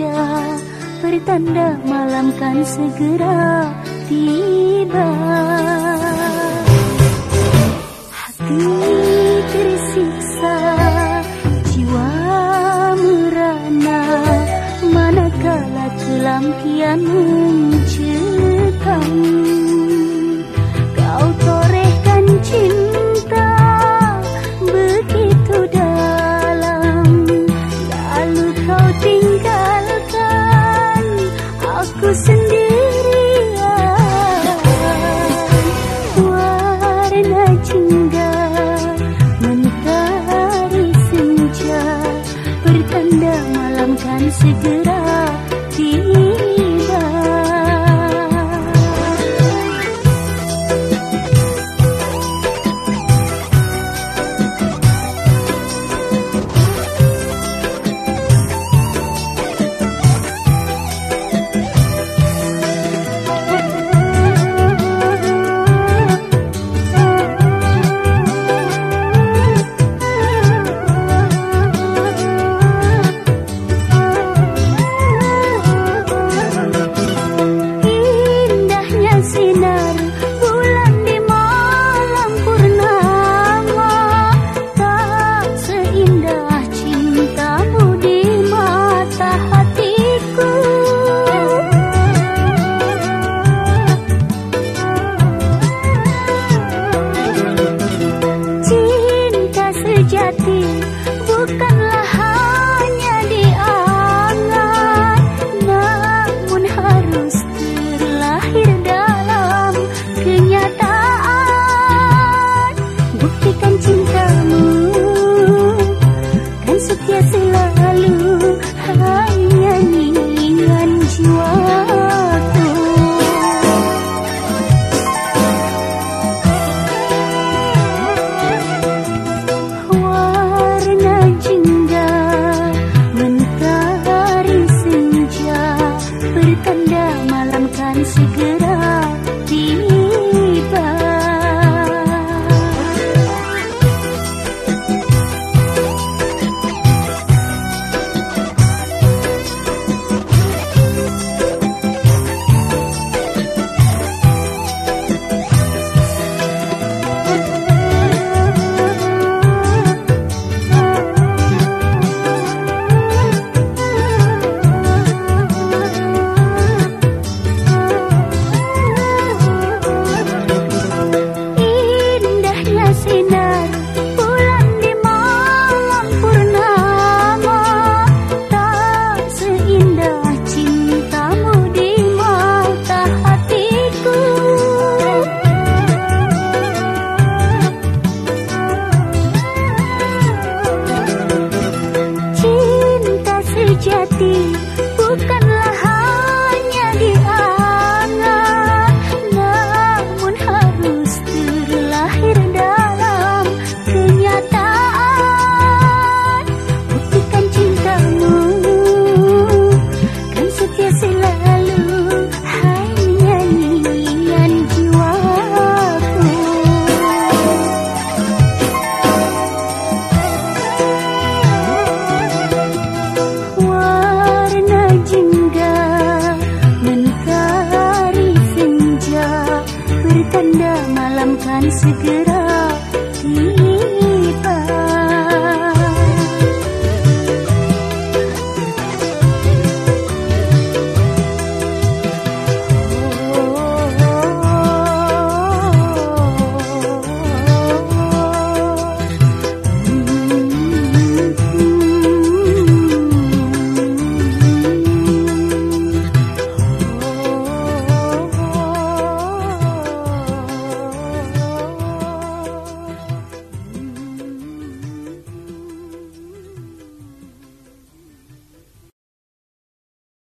saja. Pertanda malam kan segera tiba. Hati tersiksa Jiwa merana. Manakala kelam kian mencetam Kau tinggal sendiri Namaste. 个头！